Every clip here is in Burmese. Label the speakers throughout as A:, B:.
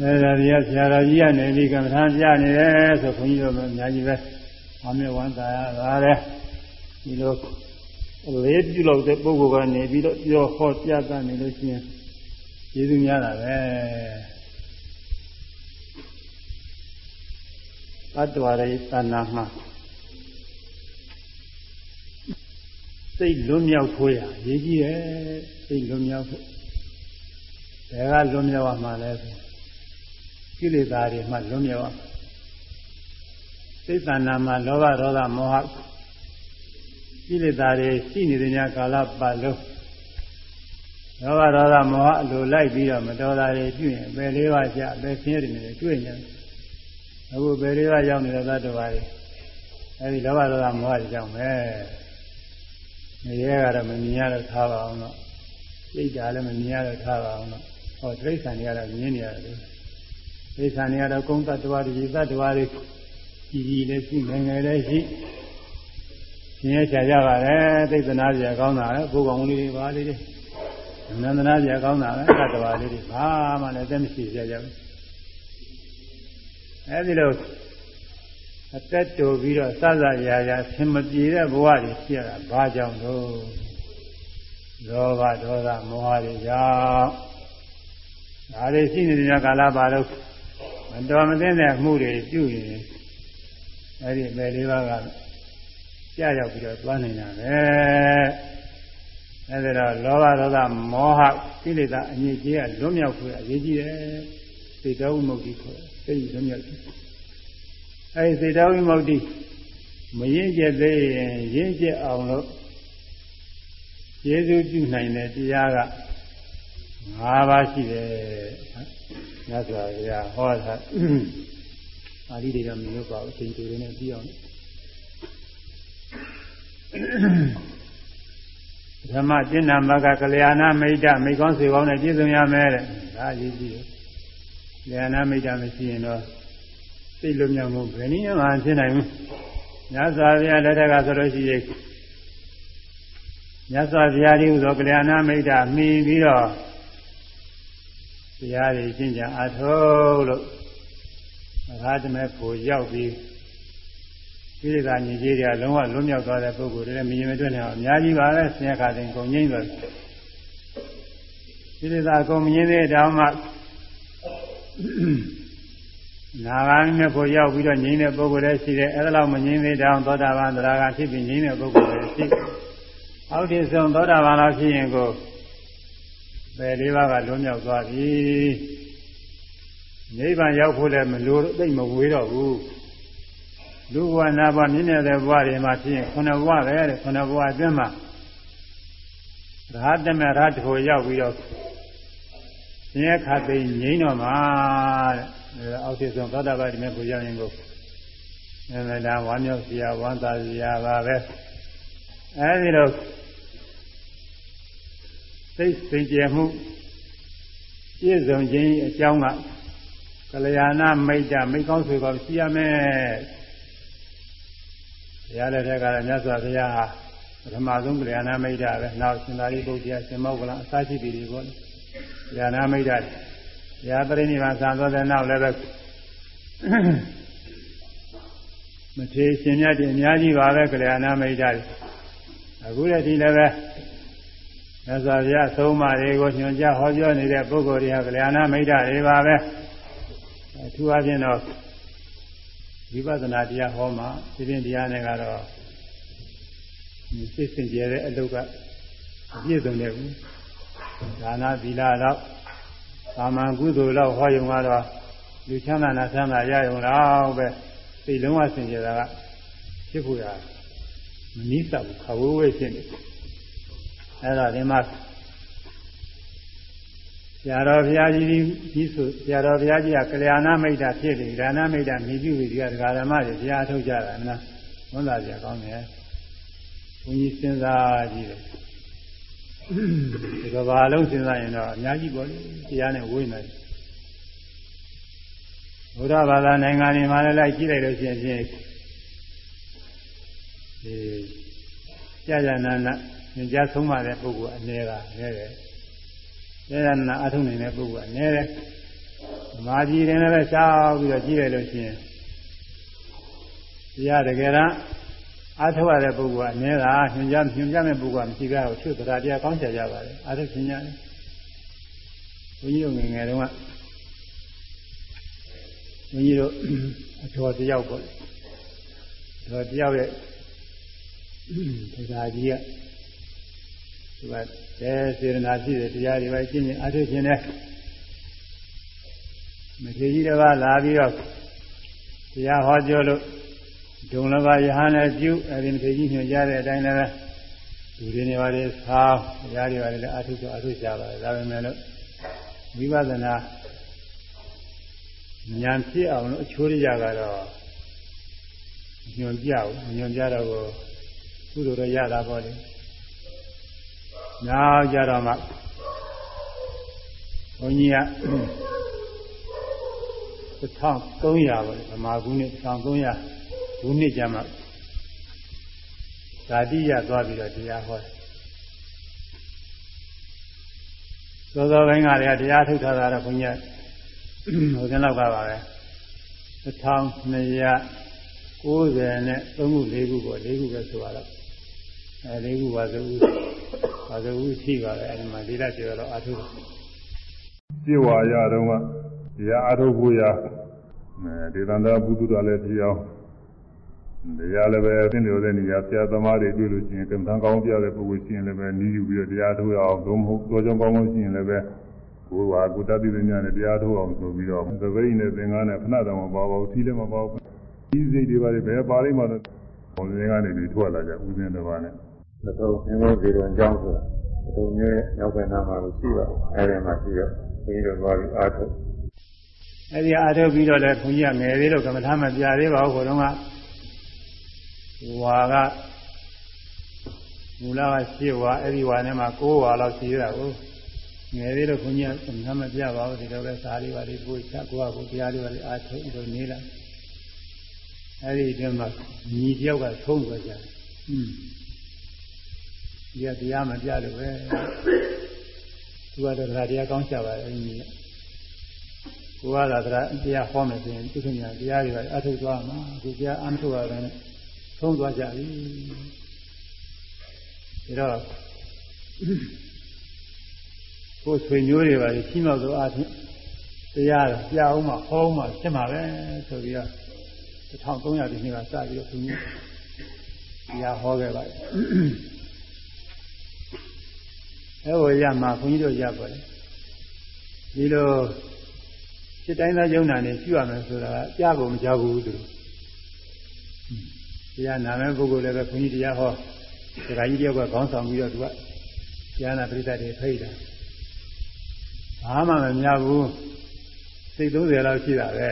A: အဲဒါကြီးကဆရာတော်ကြီးကနေပြီးကမ္မထာပြနေတယ်ဆိုခွန်ကြီးတို့ကအများကြီးပဲ။အမေဝန္တာရပါတယ်။ဒီလိုလေးပြုလို့တဲ့ပုဂ္ဂိုလ်ကနေပြီးတော့ပြောဟောပြသနေလို့ရှိရင်ကျေးဇူးများတာပဲ။အတ္တဝရိသနာမှာစိတ်လွတ်မြောက်ဖို့ရရေးကြည့်ရဲ့စိတ်လွတ်မြောက်ဖို့ဘယ်ကလွတ်မြောက်ရမှာလဲဆို ကိလေသာတွေမှလွတ်မြောက်ရမှာစိတ်တဏ္ဍာမှာလောဘဒေါသမောဟကိလေသာတွေရှိနေတဲ့ညကာလပတ်လုံးလောဘဒေါသမောဟအလိုလိုက်ပြီးတော့မတော်တာတွေပြုရင်ဘယ်လေးပါးကြဘယ်ဆင်းရဲတွေနဲ့တွေ့နေအခုဘယ်လေးပါးရောက်နေတဲ့သတ္တဝါတွေအဲဒီလောဘဒေါသမောဟတွေကြောင့်ပဲမရဲကတော့မမြင်ရတော့ထားပါအောင်တော့စိတ်ဓာတ်လည်းမမြင်ရတော့ထားပါအောင်တော့ဟောတိရစ္ဆာန်တွေကတော့မြင်နေရတယ် တိရစ္ဆာန်တွေကတော့ကုန်းတ attva တွေသတ္တဝါတွေကြီးကြီးလည်းရှိငယ်ငယ်လည်းရှိရှင်ရချာကြပါလေသိသနာပြကောင်းတာလေဘုကောင်လေးတွေပါလေးတွေနန္ဒနာပြကောင်းတာလေသတ္တဝါလေးတွေဘာမှလည်းသက်မရှိကြကြဘူးအဲဒီလိုအသက်တူပြီးတော့စစရာရာဆင်မပြေတဲ့ဘဝတွေရှိရတာဘာကြောင့်လို့လောဘဒေါသမောဟတွေကြောင့်ဒါတွေရှိနေတဲ့ကာလပါလို့ မတော်မသင့်တဲ့မှုတွေပြုရင်အဲ့ဒီမယ်လေးပါးကကြာရောက်ပြီးတော့သွားနေတာပဲအဲ့ဒါတော့လောဘဒေါသမောဟကိလေသာအငြိကြီးကလွတ်မြောက်ဖို့အရေးကြီးတယ်စိတ်တော်ဝိမု ക്തി ခေါ်တယ်စိတ်လွတ်မြောက်တယ်အဲဒီစေတဝိမု ക്തി မရင်ကျက်သေးရင်ရင်ကျက်အောင်လို့ကျေစုပြုနိုင်တဲ့တရားက၅ပါးရှိတယ်။ ညစွာဘုရားဟောတာပါဠိတွေကမလို့ပါဘူးအချိန်တူတွေနဲ့ပြီးအောင်ဓမ္မကျင့်နာမကကလျာဏမိတ်တမိကောင်းစေကောင်းနဲ့ပြည့်စုံရမယ်တဲ့။ဒါအရေးကြီးတယ်။ကလျာဏမိတ်တမရှိရင်တော့စိတ်လွမြောက်မှုဘယ်နည်းမှဖြစ်နိုင်ဘူးမြတ်စွာဘုရားလက်ထက်ကဆိုလို့ရှိရင်မြတ်စွာဘုရားကြီးဟူသောကလျာဏမိတ်တာမှီပြီးတော့ တရားတွေရှင်းကြအထုတ်လို့မဟာတမေကိုရောက်ပြီးဒီကညီကြီးတွေကလုံးဝလွတ်မြောက်သွားတဲ့ပုဂ္ဂိုလ်တွေလည်းမြင်မတွေ့နိုင်အောင်အများကြီးပါပဲဆင်းရဲခါတဲ့ကုန်ငိမ့်သွားဒီလိုသာကုန်မြင်တဲ့တောင်မှနာဂာနဲ့ကိုရောက်ပြီးတော့ငြိမ်းတဲ့ပုဂ္ဂိုလ်လည်းရှိတယ်အဲဒါလောက်မငြိမ်းသေးတောင်သောတာပန်သရဂါဖြစ်ပြီးငြိမ်းတဲ့ပုဂ္ဂိုလ်လည်းရှိအောက်တိဆုံးသောတာပန်လောက်ဖြစ်ရင်ကို ပယ်လေးပါးကလွန်မြောက်သွားပြီနိဗ္ဗာန်ရောက်ဖို့လည်းမလိုသိမဝေးတော့ဘူးလူဘဝနာဘဝမြင့်မြတ်တဲ့ဘဝတွေမှာဖြစ်ရင်ခုနဘဝပဲတဲ့ခုနဘဝအတွင်းမှာရဟတမေရဟတကိုရောက်ပြီးတော့ဆင်းရဲခါသိငြိမ်းတော့မှာတဲ့အောက်ဖြစ်ဆုံးသောတာပတိမေကိုရောက်ရင်ကိုအဲဒါဝမ်းမြောက်စရာဝမ်းသာစရာပါပဲအဲဒီတော့ စိတ်စင်ကြယ်မှုပြည့်စုံခြင်းအကြောင်းကကလျာဏမိတ်တမိတ်ကောင်းဆွေကောင်းရှိရမယ်ဘုရားလက်ထက်ကမြတ်စွာဘုရားဟာပထမဆုံးကလျာဏမိတ်တပဲနောက်ရှင်သာရိပုတ္တရာရှင်မောကလအစရှိပြီတွေပေါ့ကလျာဏမိတ်တဘုရားပရိနိဗ္ဗာန်ဆံသောတဲ့နောက်လည်းပဲမထေရှင်မြတ်တွေအများကြီးပါပဲကလျာဏမိတ်တအခုလည်းဒီလည်းပဲ မြတ်စွာဘုရားသုံးမတွေကိုညွှန်ကြားဟောပြောနေတဲ့ပုဂ္ဂိုလ်တွေကကလျာဏမိတ်တွေပါပဲအထူးအဖြင့်တော့ဝိပဿနာတရားဟောမှာဒီပြင်တရားနဲ့ကတော့စိတ်စင်ကြယ်တဲ့အလုပ်ကအပြည့်စုံတယ်ဘူးဒါနသီလတော့သာမန်ကုသိုလ်တော့ဟောရုံကတော့လူချမ်းသာနာချမ်းသာရရုံတော့ပဲစိတ်လုံးဝစင်ကြယ်တာကဖြစ်ဖို့ရမနည်းစဘူးခဝဝဲဖြစ်နေ အဲ့ဒါဒီမှာဆရာတော်ဘုရားကြီးကြီးဆိုဆရာတော်ဘုရားကြီးကကလျာဏမိတ်တာဖြစ်တယ်ဒါနမိတ်တာမြည်ပြုပြီးဒီကဒကာဓမ္မတွေဘုရားထုတ်ကြတာနော်ဝန်သာကြကောင်းတယ်ဘုန်းကြီးစဉ်းစားကြည့်တယ်ဒီကဘာလုံးစဉ်းစားရင်တော့အများကြီးပေါ့လေတရားနဲ့ဝိနေတယ်ဘုရားဘာသာနိုင်ငံတွေမှာလည်းလိုက်ကြည့်လိုက်လို့ရှိရင်ဖြင့်ဒီကြာကြာနာနာ ညကြဆုံးမတဲ့ပုဂ္ဂိုလ်အနေကနည်းတယ်။ဒါရနာအထုံနေတဲ့ပုဂ္ဂိုလ်ကနည်းတယ်။ဓမ္မမာကြီးရင်လည်းရှားပြီးတော့ကြည့်လိုက်လို့ရှိရင်တရားတကယ်တော့အားထုတ်ရတဲ့ပုဂ္ဂိုလ်ကအနည်းကညွှန်ကြားညွှန်ကြားမဲ့ပုဂ္ဂိုလ်ကမရှိကြဘူးသူတရားတရားကောင်းချကြပါတယ်အားထုတ်ခြင်းရတယ်ဘုန်းကြီးတို့ငယ်ငယ်တုန်းကဘုန်းကြီးတို့အတော်တယောက်ပေါ့တော်တယောက်ရဲ့တရားကြီးက သူကတဲစေရနာရှိတဲ့တရားတွေပဲရှင်းရှင်းအားထုတ်ခြင်းနဲ့မထေကြီးတစ်ပါးလာပြီးတော့တရားဟောပြောလို့ဒုံလဘယဟန်နဲ့ပြုအဲဒီမထေကြီးညွှန်ကြားတဲ့အတိုင်းလည်းလူတွေနေပါလေသာတရားတွေပါလေအထုဆိုအထုကြပါတယ်ဒါပေမဲ့လို့ဝိပဿနာဉာဏ်ဖြစ်အောင်လို့အချိုးရကတော့ညွှန်ပြဘူးညွှန်ပြတော့ကုသိုလ်တော့ရတာပေါ့လေ နောက်ကြတော့မှဘုန်းကြီးက1300ပေါ့ဗမာကူနှစ်1300ခုနှစ်ကျမှဓာတိရသွားပြီးတော့တရားဟောတယ်သောသောပိုင်းကလည်းတရားထုတ်ထားတာတော့ဘုန်းကြီးဟိုကနောက်ကပါပဲ1290နဲ့3ခု4ခုပေါ့4ခုပဲဆိုတော့ အဲ4ခုပါဆိုဦးပါဆိုဦးရှိပါလေအဲဒီမှာဒီလက်ကျော်တော့အထု
B: ပြေဝါရတော့ကတရားအထုဖို့ရဒေသန္တဘုဒ္ဓတော်လည်းဖြစ်အောင်တရားလည်းပဲအသိဉာဏ်တဲ့နေရာဆရာသမားတွေတွေ့လို့ရှိရင်ကံတန်းကောင်းပြတဲ့ပုဂ္ဂိုလ်ရှိရင်လည်းပဲနီးယူပြီးတော့တရားထုတ်ရအောင်သို့မဟုတ်တော်ကြောင်းကောင်းကောင်းရှိရင်လည်းပဲကိုယ်ဟာကိုတတ်သိဉာဏ်နဲ့တရားထုတ်အောင်ဆိုပြီးတော့သပိတ်နဲ့သင်္ကန်းနဲ့ခဏတောင်မပါပါဘူးထီးလည်းမပါဘူးဒီစိတ်တွေပါလေဘယ်ပါလိမ့်မှတော့ဘုံသင်္ကန်းတွေထွက်လာကြဥစဉ်တစ်ပါးနဲ့
C: တော့သင်္ဘောစီတော်ကြောင်းဆိုတာဒီမျိုးရဲ့နောက်ဘက်နားမှာရှိပါအဲဒီမှာရှိတော့ဘုန်းကြီးတို့သွားပြီးအားထုတ်
A: အဲဒီအားထုတ်ပြီးတော့လည်းဘုန်းကြီးကငယ်သေးတော့ကမ္မထာမပြသေးပါဘူးခေါတော့ကဝါကမူလက7ဝါအဲ့ဒီဝါနဲ့မှ9ဝါလောက်ရှိရတာကိုငယ်သေးတော့ခွန်ကြီးကမမပြပါဘူးဒီတော့ပဲစာလေးပါလေးပို့ချကိုကကိုတရားလေးပါလေးအားထုတ်ပြီးတော့နေလာအဲ့ဒီအတွင်းမှာညီတယောက်ကသုံးသွားကြတယ်။อืม ဒီကတရားမပြလို့ပဲသူကတော့တရားကောင်းချပါတယ်အဲ့ဒီညီကကိုကသာတရားဟောမယ်ဆိုရင်သူခင်ဗျာတရားတွေကအထုတ်သွားမှာဒီတရားအမထုတ်ရတယ်သုံးသွားကြပြီဒါတော့ကိုယ်ဆွေမျိုးတွေပါကြီးမောက်သောအားဖြင့်တရားပြအောင်မှဟောအောင်မှဖြစ်မှာပဲဆိုပြီးတော့1300ဒီနှစ်ကစပြီးတော့ဘုရားတရားဟောခဲ့ပါတယ် အဲဟိုရမှာဘုန်းကြီးတို့ရပါတယ်ဒီလိုစိတ်တိုင်းသားယုံနာနေရှိရမယ်ဆိုတာကကြားကုန်မကြားဘူးသူတို့တရားနာမဲ့ပုဂ္ဂိုလ်လည်းပဲဘုန်းကြီးတရားဟောဒကာကြီးတယောက်ကခေါင်းဆောင်ပြီးတော့သူကတရားနာပရိသတ်တွေဖိတ်တာဘာမှမများဘူးစိတ်30လောက်ရှိတာပဲ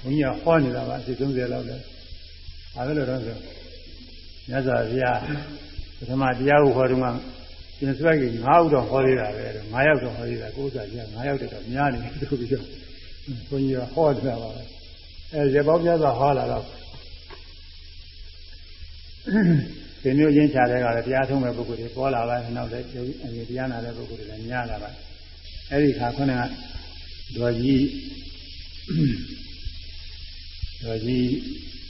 A: ဘုန်းကြီးကဟောနေတာပါစိတ်30လောက်လဲဘာလို့လဲတော့ဆိုမြတ်စွာဘုရားပထမတရားကိုဟောတုန်းက ပြင်ဆွဲကြီး9ဦးတော့ဟောသေးတာပဲ9ယောက်တော့ဟောသေးတာကိုယ်စားကြီး9ယောက်တော့များနေတယ်သူပြီးတော့ဘုန်းကြီးကဟောနေတာပါအဲရေပေါင်းပြသောဟောလာတော့ဒီမျိုးချင်းချတဲ့ကလည်းတရားထုံးမဲ့ပုဂ္ဂိုလ်တွေပေါ်လာပါနောက်လည်းအဲဒီတရားနာတဲ့ပုဂ္ဂိုလ်တွေလည်းများလာပါအဲ့ဒီခါခုနကဒေါ်ကြီးဒေါ်ကြီး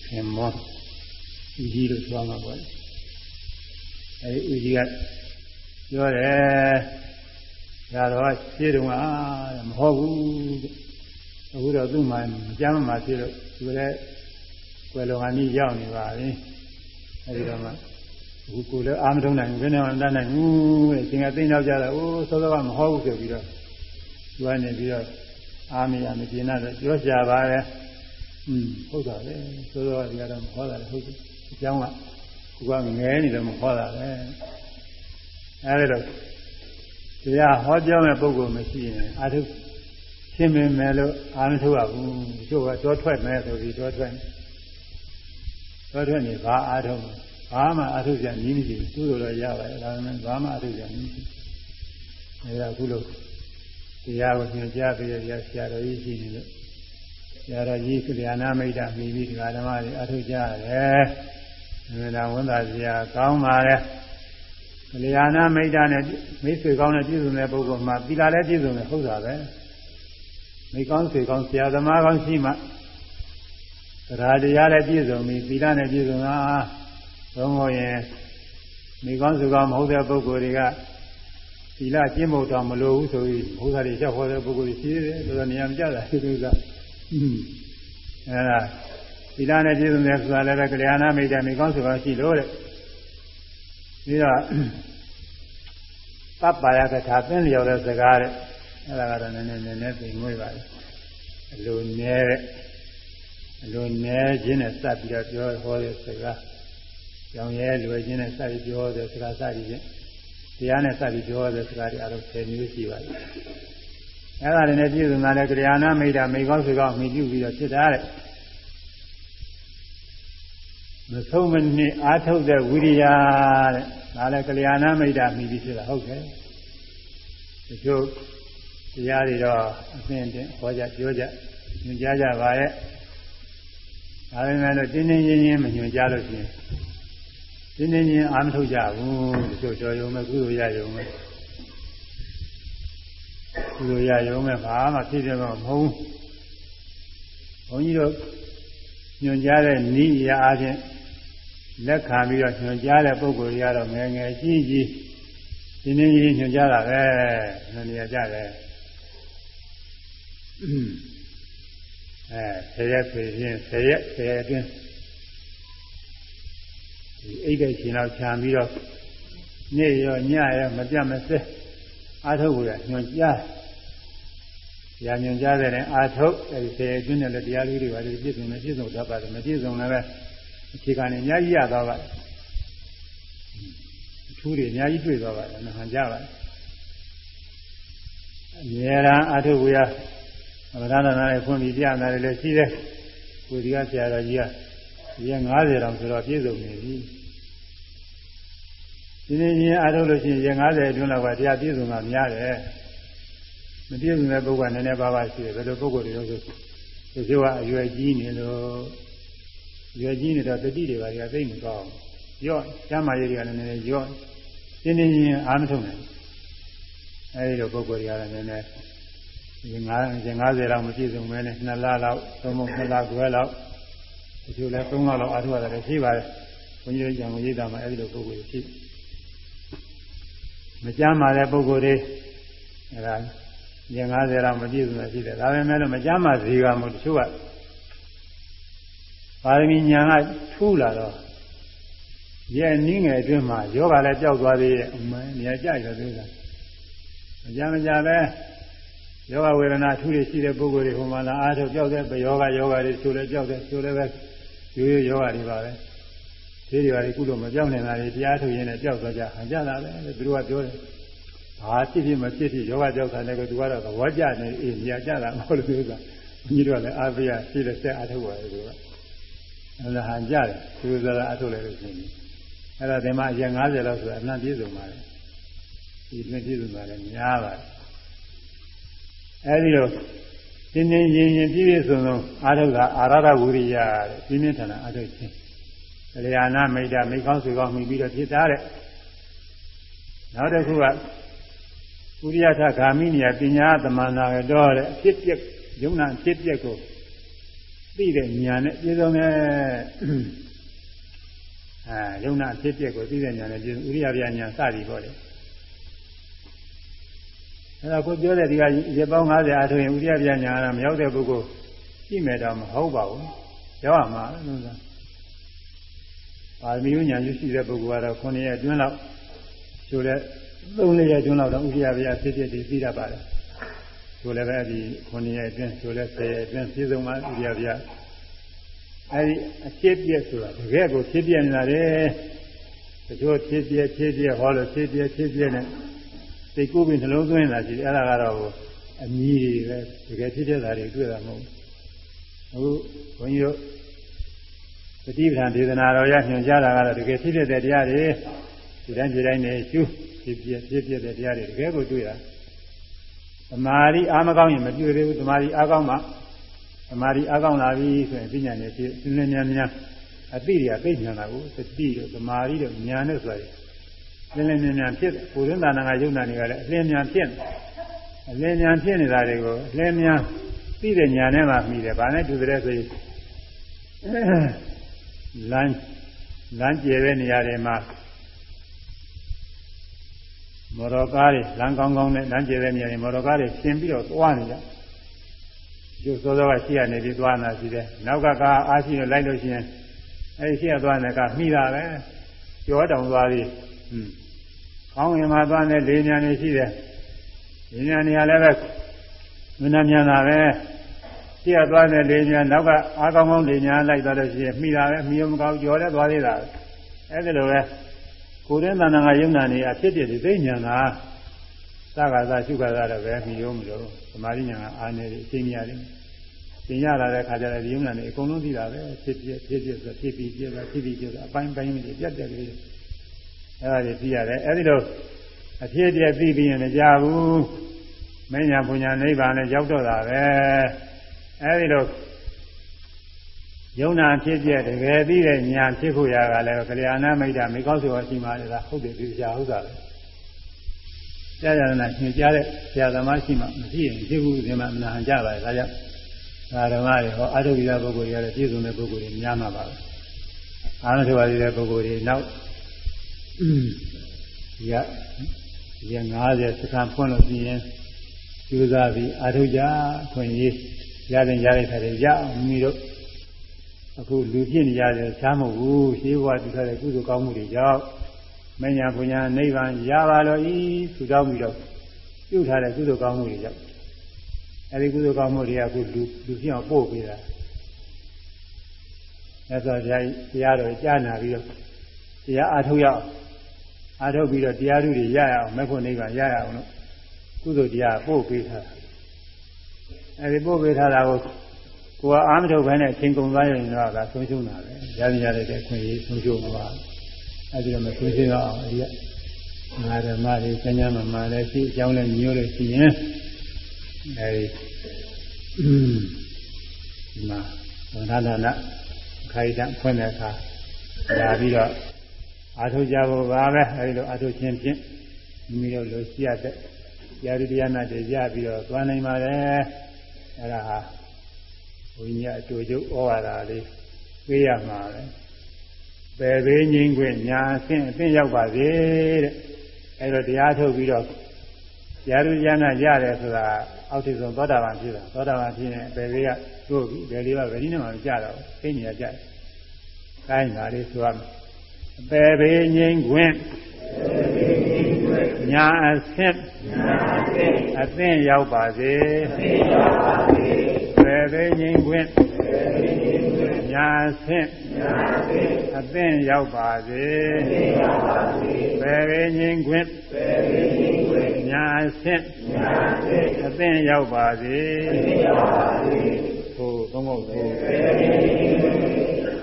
A: ခင်မောဦးကြီးလို့ပြောမှာပေါ့အဲ့ဒီဦးကြီးက ပြောတယ်ဒါတော့ရှင်းတော့မဟုတ်ဘူးအခုတော့သူ့မှာကြမ်းမှဖြစ်လို့သူလည်းကွယ်လွန်အနည်းရောက်နေပါပြီအဲဒီတော့မှအခုကိုလည်းအာမထုံနိုင်ဘူးဘယ်နဲ့မှမတတ်နိုင်ဘူးတဲ့ရှင်ကသိနောက်ကြတာအိုးစောစောကမဟုတ်ဘူးဆိုပြီးတော့သူကနေပြီးတော့အာမရမကျေနပ်တော့ပြောကြပါရဲ့อืมဟုတ်တာလေစောစောကဒီကတော့မဟောတာလေဟုတ်တယ်အကြောင်းကကိုကငဲနေတယ်မဟောတာလေ အဲဒီတော့တရားဟောပြောမဲ့ပုဂ္ဂိုလ်မရှိရင်အာထုရှင်းမင်းမယ်လို့အာမထုတ်ရဘူးသူကတောထွက်မယ်ဆိုပြီးတောထွက်တောထွက်နေဘာအာထုဘာမှအာထုပြန်နီးမရှိဘူးသူတို့တော့ရပါတယ်ဒါပေမဲ့ဘာမှအာထုပြန်နီးမရှိအဲဒါအခုလို့တရားကိုသင်ကြားပေးရဆရာတော်ကြီးရှိနေလို့ဆရာတော်ကြီးကလျာဏမိတ်တာမိပြီးဒီဃာဓမ္မတွေအာထုကြရတယ်။ဒါနာဝန်သာဆရာကောင်းပါလေ။ ကလျာဏမိတ်တာနဲ့မိတ်ဆွေကောင်းတဲ့ပြည့်စုံတဲ့ပုဂ္ဂိုလ်မှာသီလလည်းပြည့်စုံတယ်ဟုတ်တာပဲ။မိကောင်းဆွေကောင်းဆရာသမားကောင်းရှိမှသရာတရားလည်းပြည့်စုံပြီသီလနဲ့ပြည့်စုံတာသုံးလို့ရင်မိကောင်းဆွေကောင်းမဟုတ်တဲ့ပုဂ္ဂိုလ်တွေကသီလကျင့်ဖို့တော့မလိုဘူးဆိုပြီးဘုရားတွေချက်ဟောတဲ့ပုဂ္ဂိုလ်တွေရှိတယ်ဆိုတော့နေရာမကျတာဒီလိုကအဲဒါသီလနဲ့ပြည့်စုံတယ်ဆိုတာလည်းပဲကလျာဏမိတ်တမိကောင်းဆွေကောင်းရှိလို့တဲ့ ပြီးတော့ပပ္ပါယကထာသင်လျော်တဲ့စကားတဲ့အဲ့ဒါကတော့နည်းနည်းနည်းနည်းသိငွေပါလေအလိုနည်းတဲ့အလိုနည်းခြင်းနဲ့စပ်ပြီးတော့ပြောဟောတဲ့စကားကြောင်ရဲလွယ်ခြင်းနဲ့စပ်ပြီးပြောတဲ့စကားစသည်ဖြင့်တရားနဲ့စပ်ပြီးပြောတဲ့စကားတွေအရုပ်10မျိုးရှိပါတယ်အဲ့ဒါတွေနဲ့ပြည့်စုံတာလည်းကြာနာမိတ်တာမိကောင်းစကားမိပြုပြီးတော့ဖြစ်တာတဲ့ မဆုံးမနစ်အာထုတ်တဲ့ဝိရိယတဲ့ဒါလည်းကလျာဏမိတ်တာမိပြီးဖြစ်တာဟုတ်တယ်တချို့တရားတွေတော့အသင်တင်ဟောကြပြောကြညွှန်ကြားကြပါရဲ့ဒါပေမဲ့လို့တင်းတင်းရင်းရင်းမညွှန်ကြားလို့ရှိရင်တင်းတင်းရင်းအာမထုတ်ကြဘူးတချို့ကြော်ရုံမဲ့ကုသိုလ်ရရုံမဲ့ကုသိုလ်ရရုံမဲ့ဘာမှဖြစ်တယ်မဟုတ်ဘူးဘုန်းကြီးတို့ညွှန်ကြားတဲ့ဤရာအချင်း လက်ခံပြီးတော့ညွှန်ကြားတဲ့ပုဂ္ဂိုလ်တွေကတော့ငယ်ငယ်ကြီးကြီးဒီနေ့ကြီးညွှန်ကြားတာပဲညွှန်ရကြတယ်အဲဆယ်ရက်ဆိုရင်ဆယ်ရက်ဆယ်ရက်အတွင်းဒီအိတ်တဲ့ရှင်တော့ခြံပြီးတော့နေ့ရောညရောမပြတ်မစဲအာထုတ်ကိုညွှန်ကြားရာညွှန်ကြားတဲ့နဲ့အာထုတ်အဲဒီဆယ်ရက်အတွင်းနဲ့လည်းတရားလေးတွေပါလေပြည့်စုံနေပြည့်စုံတတ်ပါတယ်မပြည့်စုံလည်းပဲ အခြေခံနေအများကြီးရသွားပါတယ်အထူးတွေအများကြီးတွေ့သွားပါတယ်နာဟန်ကြပါတယ်အများအားအထုဝေယဗဒနာနာနဲ့ဖွင့်ပြီးပြနာတယ်လည်းရှိတယ်ကိုဒီကဆရာတော်ကြီးကဒီက90တောင်ဆိုတော့ပြည့်စုံနေပြီဒီနေ့ချင်းအထုလို့ရှိရင်50အတွင်းလောက်ကတရားပြည့်စုံတာများတယ်မပြည့်စုံတဲ့ပုဂ္ဂိုလ်ကနည်းနည်းပါးပါးရှိတယ်ဘယ်လိုပုဂ္ဂိုလ်တွေလို့ဆိုသူတို့ကအရွယ်ကြီးနေလို့ ရွယ်ကြီးနေတော့တတိတွေပါတွေကသိမကောင်းရော့ကျမ်းမာရေးတွေကလည်းနည်းနည်းရော့တင်းတင်းချင်းအားမထုတ်နိုင်အဲဒီလိုပုဂ္ဂိုလ်တွေကလည်းနည်းနည်းဒီ9 50လောက်မပြည့်စုံမဲနဲ့2လလောက်သုံးဖို့2လခွဲလောက်ဒီလိုလဲ3လလောက်အားထုတ်ရတယ်ရှိပါတယ်ဘုန်းကြီးတို့ကြံကိုရေးတာမှာအဲဒီလိုပုဂ္ဂိုလ်ရှိမကြမ်းမာတဲ့ပုဂ္ဂိုလ်တွေအဲဒါရင်50လောက်မပြည့်စုံရှိတယ်ဒါပေမဲ့လို့မကြမ်းမာစေကမို့တချို့က ပါရမီညာကထူးလာတော့ရဲ့နည်းငယ်အတွင်းမှာယောဂလည်းပျောက်သွားသေးရဲ့အမှန်နေရာကြရသေးတာမကြမကြပဲယောဂဝေဒနာထူးတွေရှိတဲ့ပုဂ္ဂိုလ်တွေဟိုမှာလာအားထုတ်ပျောက်တဲ့ယောဂယောဂတွေချိုးလည်းပျောက်တဲ့ချိုးလည်းပဲရိုးရိုးယောဂတွေပါပဲဒီတွေပါလေကုလို့မပြောင်းနေတာတွေတရားထုတ်ရင်းနဲ့ပျောက်သွားကြဟန်ကြတာပဲသူတို့ကပြောတယ်ဘာဖြစ်ဖြစ်မဖြစ်ဖြစ်ယောဂကြောက်တာလည်းကသူကတော့သဘောကျနေအေးညာကြတာမဟုတ်လို့ပြောတာဘုန်းကြီးတို့ကလည်းအားပေးရရှိတဲ့ဆက်အားထုတ်ပါလေသူက အဲ့ဒါဟန်ကြတယ်သူကလည်းအားထုတ်လိုက်လို့ရှိရင်အဲ့ဒါဒီမှာအရင်90လောက်ဆိုတာအနှံ့ပြည့်စုံပါတယ်ဒီတွင်ပြည့်စုံပါတယ်များပါတယ်အဲဒီတော့တင်းတင်းရင်ရင်ပြည့်ပြည့်စုံစုံအာထုကအာရဒဝိရိယတဲ့ပြင်းပြင်းထန်ထန်အာထုခြင်းကလျာဏမိတ်တာမိကောင်းဆွေကောင်းမိပြီးတော့ဖြစ်တာတဲ့နောက်တစ်ခုကပုရိယထဂာမိနိယပညာသမန္နာတော်တဲ့အဖြစ်ပြက်ယုံနာအဖြစ်ပြက်ကို သိတဲ့ဉာဏ်နဲ့ပြည့်စုံတဲ့အဲယုံနာအဖြစ်ပြက်ကိုသိတဲ့ဉာဏ်နဲ့ပြည့်စုံဥရိယပြဉာဏ်စသည်ပေါ့လေအဲဒါကိုပြောတဲ့ဒီကရေပေါင်း90အားထုတ်ရင်ဥရိယပြညာကမရောက်တဲ့ပုဂ္ဂိုလ်ရှိမယ်တော့မဟုတ်ပါဘူးရောက်ရမှာလို့ဆိုတာပါမီဉာဏ်ရှိတဲ့ပုဂ္ဂိုလ်ကတော့9ရက်အတွင်းလောက်ဆိုတဲ့3ရက်အတွင်းလောက်တော့ဥရိယပြဖြစ်ဖြစ်ဒီသိတတ်ပါတယ် ဆိုလည်းပဲဒီ9ရက်အတွင်းဆိုလည်း10ရက်အတွင်းပြည့်စုံမှဥရိယပြအဲဒီအဖြစ်ပြက်ဆိုတာတကယ်ကိုဖြစ်ပြနေတာလေတချို့ဖြစ်ပြက်ဖြစ်ပြက်ဟောလို့ဖြစ်ပြက်ဖြစ်ပြက်နဲ့စိတ်ကူးပြီးနှလုံးသွင်းတာရှိတယ်အဲ့ဒါကတော့အမြည်တွေပဲတကယ်ဖြစ်တဲ့ဓာတ်တွေတွေ့တာမဟုတ်ဘူးအခုဘုန်းကြီးတို့ပฏิပဒံဒေသနာတော်ရညွှန်ကြားတာကတော့တကယ်ဖြစ်တဲ့တရားတွေဒီတိုင်းဒီတိုင်းနဲ့ရှုဖြစ်ပြဖြစ်ပြတဲ့တရားတွေတကယ်ကိုတွေ့တာ သမာဓိအားမကောင်းရင်မတွေ့သေးဘူးသမာဓိအားကောင်းမှသမာဓိအားကောင်းလာပြီဆိုရင်ပညာနဲ့ဖြစ်နည်းနည်းများများအသိတွေကသိဉာဏ်တာကိုသတိတို့သမာဓိတို့ဉာဏ်နဲ့ဆိုရင်လင်းလင်းမြန်မြန်ဖြစ်တယ်ကိုရင်းသာနာကယုံနာတွေကလည်းအလင်းမြန်ဖြစ်အလင်းမြန်ဖြစ်နေတာတွေကိုအလင်းမြန်သိတဲ့ညာနဲ့မှမိတယ်ဗာနဲ့တူတဲ့ဆိုရင်လမ်းလမ်းကျယ်တဲ့နေရာတွေမှာ မော်တော်ကားတွေလမ်းကောင်းကောင်းနဲ့လမ်းကျယ်တဲ့နေရာတွေမော်တော်ကားတွေရှင်ပြီးတော့သွားနေကြကျိုးစောစောကရှိရနေပြီးသွားနေတာရှိတယ်နောက်ကကားအားရှိလို့လိုက်လို့ရှိရင်အဲဒီရှိရသွားတဲ့ကမိတာပဲကြောတောင်သွားပြီးဟွန်းကောင်းရင်မှသွားနေလေးညာနေရှိတယ်လေးညာနေရာလည်းပဲမနှမြန်တာပဲရှိရသွားတဲ့လေးညာနောက်ကအားကောင်းကောင်းလေးညာလိုက်သွားလို့ရှိရင်မိတာပဲမိုံမကောင်းကြောလည်းသွားသေးတာအဲဒီလိုပဲ ကိုယ်တဲ့တဏ္ဍာငါယုံနာနေအဖြစ်ဖြစ်ဒီသိညာနာသက္ကာသရှုခါသာတော့ပဲမိယုံမလို့သမာဓိညာကအာနေတယ်အချိန်များတယ်သင်ရလာတဲ့ခါကျတော့ဒီယုံနာနေအကုန်လုံးသိတာပဲဖြစ်ဖြစ်ဖြစ်ဖြစ်ဆိုဖြစ်ပြီးပြည့်လာဖြစ်ပြီးပြည့်လာအပိုင်းပိုင်းတွေပြတ်တယ်ကလေးအဲ့ဒါတွေသိရတယ်အဲ့ဒီတော့အဖြစ်ပြည့်သိပြီးရင်မကြဘူးမညာပူညာနိဗ္ဗာန်နဲ့ရောက်တော့တာပဲအဲ့ဒီတော့ ယုံနာဖြစ်ပြတကယ်သိတဲ့ညာဖြစ်ဖို့ရကလည်းကလျာဏမိတ်တာမိကောက်ဆိုရှိမှလည်းဟုတ်တယ်ဒီကြာဟုတ်တာပဲကြာကြာနာသင်ကြားတဲ့ဆရာသမားရှိမှမရှိရင်ဖြစ်ဘူးဒီမှာမနာကြပါဘူးဒါကြောင့်သာဓမ္မတွေဟောအာထုပိယပုဂ္ဂိုလ်တွေလည်းပြည့်စုံတဲ့ပုဂ္ဂိုလ်တွေများမှာပါပဲအာထုပါသေးတဲ့ပုဂ္ဂိုလ်တွေနောက်ရရ90စခန်းဖွင့်လို့ပြီးရင်ကျူးစားပြီးအာထုကြခွင့်ရေးရတဲ့ရတဲ့ခါတွေရအောင်မိတို့ အခုလူဖြစ်နေရတယ်ရှားမဟုတ်ဘူးရှင်းဘဝတည်ထားတဲ့ကုသိုလ်ကောင်းမှုတွေကြောင့်မညာပညာနိဗ္ဗာန်ရပါလို့ဤသူတောင်းပြီးတော့ပြုထားတဲ့ကုသိုလ်ကောင်းမှုတွေကြောင့်အဲဒီကုသိုလ်ကောင်းမှုတွေကအခုလူလူဖြစ်အောင်ပို့ပေးတာအဲဆိုဘုရားတရားတော်ကြားနာပြီးတော့တရားအားထုတ်ရအောင်အားထုတ်ပြီးတော့တရားဓုတွေရရအောင်မဖို့နိဗ္ဗာန်ရရအောင်လို့ကုသိုလ်တရားပို့ပေးထားတာအဲဒီပို့ပေးထားတာကို ကိုကအာမထုတ်ခိုင်းတဲ့အချိန်ကုန်သွားရင်တော့ဒါဆုံးရှုံးတာပဲရရင်ရတဲ့အခွင့်အရေးဆုံးရှုံးသွားအဲဒီတော့မဆုံးရှုံးအောင်အဲဒီကငါဓမ္မတွေစဉ္ညာမမှန်လည်းရှိအကြောင်းလည်းညိုးလို့ရှိရင်အဲဒီဒီမှာသန္တာနာခိုင်တံဖွင့်တဲ့အခါလာပြီးတော့အာထုတ်ကြဖို့ပါပဲအဲဒီလိုအာထုတ်ခြင်းဖြင့်မိမိတို့လိုရှိရတဲ့ယာရိတရားနာတွေရပြီးတော့သွားနိုင်ပါတယ်အဲဒါဟာ ဘုန်းကြီးအတူတူဩဝါဒလေးပေးရမှာပဲပယ်ပေးငင်းခွင့်ညာအဆင့်အသိရောက်ပါစေတဲ့အဲဒါတရားထုတ်ပြီးတော့ယာရုယနာရတယ်ဆိုတာအောက်ထစ်ဆုံးသောတာပန်ဖြစ်တာသောတာပန်ဖြစ်ရင်ပယ်လေးကတို့ပြီပယ်လေးကဗတိနဲ့မှမကြတော့သိနေရကြတယ်။ခိုင်းတာလေးဆိုရမယ်။ပယ်ပေးငင်းခွင့်ညာအဆင့်အသိရောက်ပါစေ ပယ်ပေးငင်းခွင့်ညာအဆင့်အသိရောက်ပါစေပယ်ပေးငင်းခွင့်ညာအဆင့်အသိရောက်ပါစေဟိုသုံးဖို့ဆိုပယ်ပေးငင်းခွင့်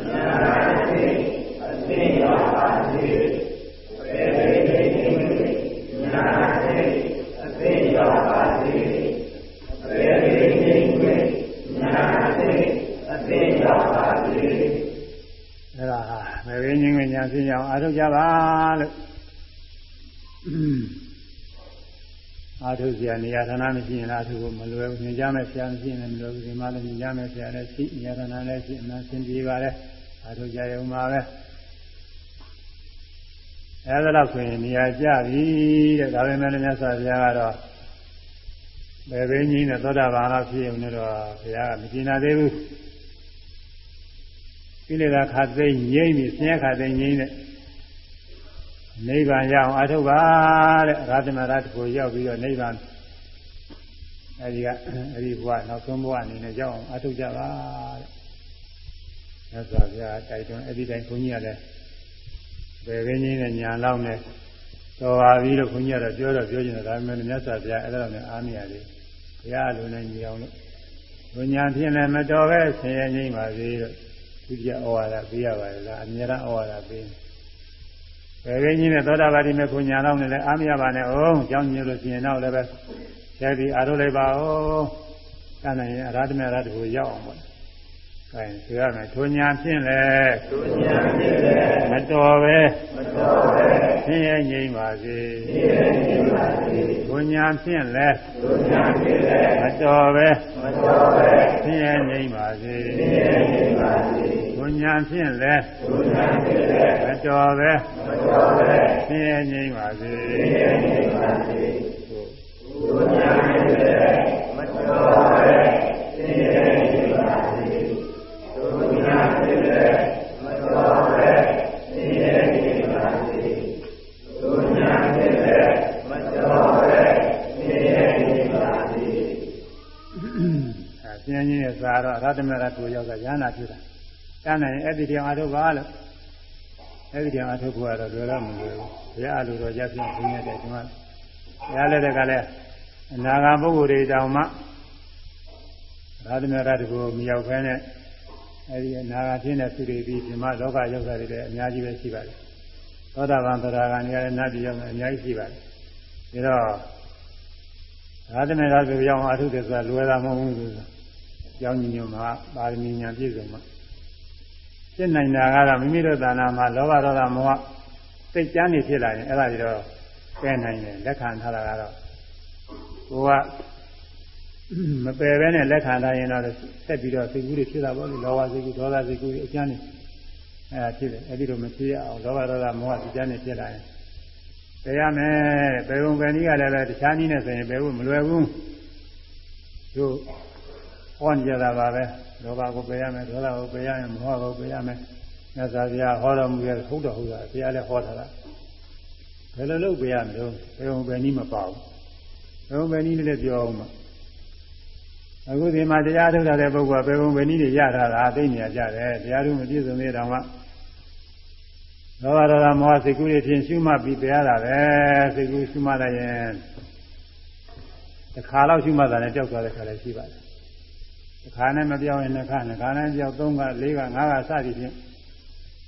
A: ညာအဆင့်အသိရောက်ပါစေပယ်ပေးငင်းခွင့်ညာအဆင့်အသိရောက်ပါစေပယ်ပေးငင်းခွင့်ညာအဆင့်အသိရောက်ပါစေအဲ့ဒါဟာမရ င်းချင်းကညာသိအောင်အားထုတ်ကြပါလို့အာထုဆရာနေရာဌာနမရှိရင်အာထုကိုမလွယ်ဘူးညကြမဲ့ဆရာမရှိရင်လည်းမလွယ်ဘူးဒီမှာလည်းညကြမဲ့ဆရာလည်းရှိနေရာဌာနလည်းရှိအမှန်ရှင်းပြပါလေအာထုကြရုံပါပဲအဲဒါတော့ဆိုရင်နေရာကျပြီတဲ့ဒါပေမဲ့လည်းမြတ်စွာဘုရားကတော့ဘယ်ဘင်းကြီးနဲ့သောတာပန်လောက်ဖြစ်ရုံနဲ့တော့ဘုရားကမကျင်နာသေးဘူး ကိလေသာခတ်သိငြိမ့်ပြီးဆင်းရဲခတ်သိငြိမ့်တဲ့နိဗ္ဗာန်ရအောင်အထုတ်ပါတဲ့ရာသနာရတ္တကိုရောက်ပြီးတော့နိဗ္ဗာန်အဲဒီကအဲဒီဘဝနောက်ဆုံးဘဝအနေနဲ့ရောက်အောင်အထုတ်ကြပါတဲ့မြတ်စွာဘုရားတိုက်တွန်းအဲဒီတိုင်းဘုန်းကြီးကလည်းဘယ်ဘင်းကြီးနဲ့ညာလောက်နဲ့တော်ပါပြီလို့ဘုန်းကြီးကတော့ပြောတော့ပြောချင်တယ်ဒါပေမဲ့မြတ်စွာဘုရားအဲ့ဒါတော့လည်းအားမရသေးဘုရားလိုနဲ့ညီအောင်လို့ဘုညာဖြစ်လည်းမတော်ပဲဆင်းရဲငြိမ့်ပါစေလို့ သူကြဩဝါဒပေးရပါလားအမြဲတမ်းဩဝါဒပေးဘယ်ဘင်းကြီးနဲ့သောတာပတိမေဘုညာလောက်နဲ့လည်းအားမရပါနဲ့အောင်ကြောင်းညလို့ရှိရင်တော့လည်းပဲဆရာဒီအားထုတ်လိုက်ပါဦးတန်းနိုင်ရင်အရာဓမရတ္တကိုရောက်အောင်ပေါ့ အဲဆိုရမယ်ထိုညာဖြင့်လေထိုညာဖြင့်လေမတော်ပဲမတော်ပဲဆင်းရဲငြိမ်းပါစေဆင်းရဲငြိမ်းပါစေထိုညာဖြင့်လေထိုညာဖြင့်လေမတော်ပဲမတော်ပဲဆင်းရဲငြိမ်းပါစေဆင်းရဲငြိမ်းပါစေထိုညာဖြင့်လေထိုညာဖြင့်လေမတော်ပဲမတော်ပဲဆင်းရဲငြိမ်းပါစေဆင်းရဲငြိမ်းပါစေထိုညာဖြင့်လေမတော် စာတော့ရတမရကိုရောက်ကရဟနာဖြစ်တာတန်းနိုင်အဲ့ဒီတရားအထုတ်ပါလို့အဲ့ဒီတရားအထုတ်ဖို့ကတော့လွယ်တော့မလွယ်ဘူးဘုရားအလိုတော်ကြပြင်းဆင်းရဲတဲ့ဒီမှာဘုရားလည်းတကလည်းအနာဂတ်ပုဂ္ဂိုလ်တွေတောင်မှရတမရတကိုမရောက်ဖဲနဲ့အဲ့ဒီအနာဂတ်ဖြစ်တဲ့သူတွေပြီးဒီမှာလောကရောက်တာတွေလည်းအများကြီးပဲရှိပါတယ်သောတာပန်သရဂန်ရတဲ့နတ်ပြည်ရောက်အများကြီးရှိပါတယ်ဒါတော့သာသနာ့ဆိုရောက်အထုတယ်ဆိုတာလွယ်တာမဟုတ်ဘူးဆိုတာ ကြောင်းညီညွတ်မှာပါရမီညာပြည့်စုံမှာဖြစ်နိုင်တာကတော့မိမိတို့သာနာမှာလောဘဒေါသမောဟစိတ်ကြမ်းနေဖြစ်လာရင်အဲ့ဒါတွေတော့ကဲနိုင်တယ်လက်ခံထားတာကတော့ကိုကမပယ်ပဲနဲ့လက်ခံထားရင်တော့ဆက်ပြီးတော့စိတ်ကူးတွေဖြစ်တာပေါ့လေလောဘစိတ်ကူးဒေါသစိတ်ကူးတွေအကျမ်းနေအဲ့ဒါဖြစ်တယ်အဲ့ဒီလိုမဖြစ်ရအောင်လောဘဒေါသမောဟစိတ်ကြမ်းနေဖြစ်လာရင်တရားမယ်ဘယ်ုံပဲနည်းကလည်းပဲတခြားနည်းနဲ့ဆိုရင်ဘယ်ဘူးမလွယ်ဘူးတို့ ဟောကြတာပါပဲလောဘကိုပယ်ရမယ်ဒေါသကိုပယ်ရမယ်မောဟကိုပယ်ရမယ်မြတ်စွာဘုရားဟောတော်မူရဲ့ဟုတ်တော်ဟုတ်တာဘုရားလည်းဟောထားတာဘယ်လိုလုပ်ပယ်ရမလို့ဘယ်ုံပဲနည်းမပါဘူးဘယ်ုံပဲနည်းလည်းပြောအောင်မှာအခုဒီမှာတရားထုတ်တဲ့ပုဂ္ဂိုလ်ကဘယ်ုံပဲနည်းတွေရထားတာသိနေရကြတယ်တရားထုတ်မပြည့်စုံသေးတော့မှလောဘဒေါသမောဟစိတ်ကူးတွေဖြင့်ရှုမှတ်ပြီးပြရတာပဲစိတ်ကူးရှုမှတ်လိုက်ရင်တစ်ခါတော့ရှုမှတ်တာနဲ့ကြောက်သွားတဲ့ခါလည်းရှိပါတယ်တစ် ခါနဲ့မပြောင်းရင်နှစ်ခါနှစ်ခါနဲ့ပြောက်သုံးခါလေးခါငါးခါစသည်ဖြင့်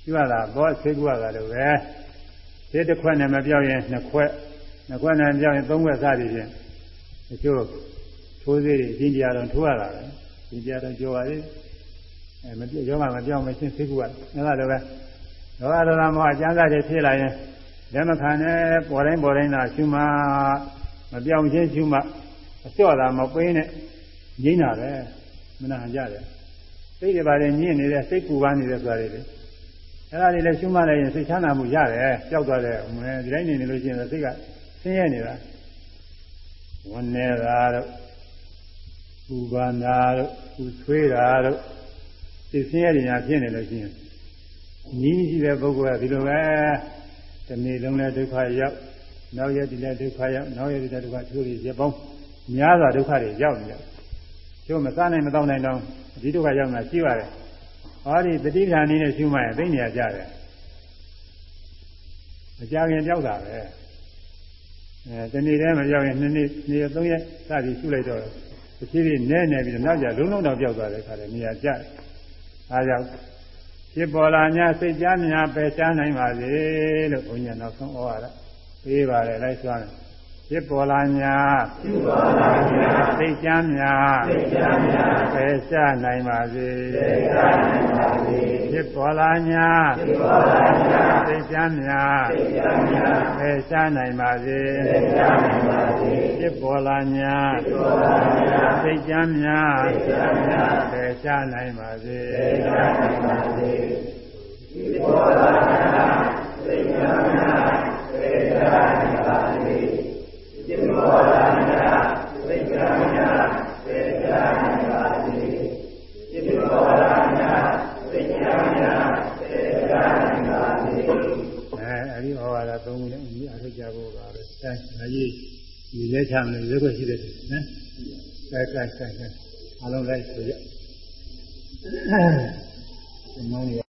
A: ရှုရတာဘောစိတ်ကူးရတာလို့ပဲဒီတစ်ခွက်နဲ့မပြောင်းရင်နှစ်ခွက်နှစ်ခွက်နဲ့ပြောင်းရင်သုံးခွက်စသည်ဖြင့်အကျိုးထိုးစေးတွေရှင်းကြတော့ထိုးရတာပဲရှင်းကြတော့ကြောပါလေအဲမပြောင်းမပြောင်းမရှင်းစိတ်ကူးရအဲ့ဒါလည်းပဲဒေါသဒေါသမောဟကျမ်းစာတွေဖြစ်လာရင်လက်မခံနဲ့ပေါ်တိုင်းပေါ်တိုင်းသာရှုမှမပြောင်းချင်းရှုမှအလျှော့တာမပိန်းနဲ့ငိမ့်တာပဲ မနာကြတယ်စိတ်တွေပါတယ်ညစ်နေတဲ့စိတ်ကူပါနေတဲ့ဆိုတာတွေလေအဲ့ဒါတွေလည်းရှုမှလည်းရင်စိတ်ချမ်းသာမှုရတယ်ကြောက်သွားတယ်မင်းဒီတိုင်းနေနေလို့ရှိရင်စိတ်ကဆင်းရဲနေတာဝန်းနေတာတော့ပူပန်တာတော့ပူဆွေးတာတော့စိတ်ဆင်းရဲနေတာဖြစ်နေလို့ရှိရင်ညီးရှိတဲ့ပုဂ္ဂိုလ်ကဒီလိုပဲဒီနေ့လုံးလည်းဒုက္ခရောက်နောက်ရက်ဒီလည်းဒုက္ခရောက်နောက်ရက်ဒီလည်းဒုက္ခချိုးပြီးရပေါင်းများစွာဒုက္ခတွေရောက်နေတယ် ကျိုးမစားနိုင်မတော့နိုင်တော့ဒီဒုက္ခရောက်နေတာရှိပါတယ်ဟောဒီတတိဌာနီးနဲ့ရှုမှရင်သိနေရကြတယ်မကြခင်ကြောက်တာပဲအဲဒီနေ့တည်းမကြောက်ရင်နှစ်နေ့နေ့သုံးရက်စသည်ရှုလိုက်တော့တစ်ဖြည်းဖြည်းနဲနေပြီးတော့နောက်ကြလုံးလုံးတော့ကြောက်သွားတဲ့ခါတည်းနေရာကျတယ်အားကြောင့်ဖြစ်ပေါ်လာ냐စိတ်ကြများပယ်ရှားနိုင်ပါစေလို့ဘုန်းကြီးနောက်ဆုံးဩဝါဒပေးပါတယ်လိုက်စွာ ဖြစ်ပေါ်လာညာဖြစ်ပေါ်လာညာသိချမ်းညာသိချမ်းညာပယ်ရှားနိုင်ပါစေပယ်ရှားနိုင်ပါစေဖြစ်ပေါ်လာညာဖြစ်ပေါ်လာညာသိချမ်းညာသိချမ်းညာပယ်ရှားနိုင်ပါစေပယ်ရှားနိုင်ပါစေဖြစ်ပေါ်လာညာဖြစ်ပေါ်လာညာသိချမ်းညာသိချမ်းညာပယ်ရှားနိုင်ပါစေပယ်ရှားနိုင်ပါစေဖြစ်ပေါ်လာညာသိချမ်းညာပယ်ရှား ဒီဟောတာသုံးခုနဲ့ဒီအထောက်ကြဖို့ပါပဲအဲဒါကြီးဒီလက်ချမယ်ရုပ်ခွရှိတယ်နော်အဲကဲကဲကဲအလုံးလိုက်ဆိုရဒီမောင်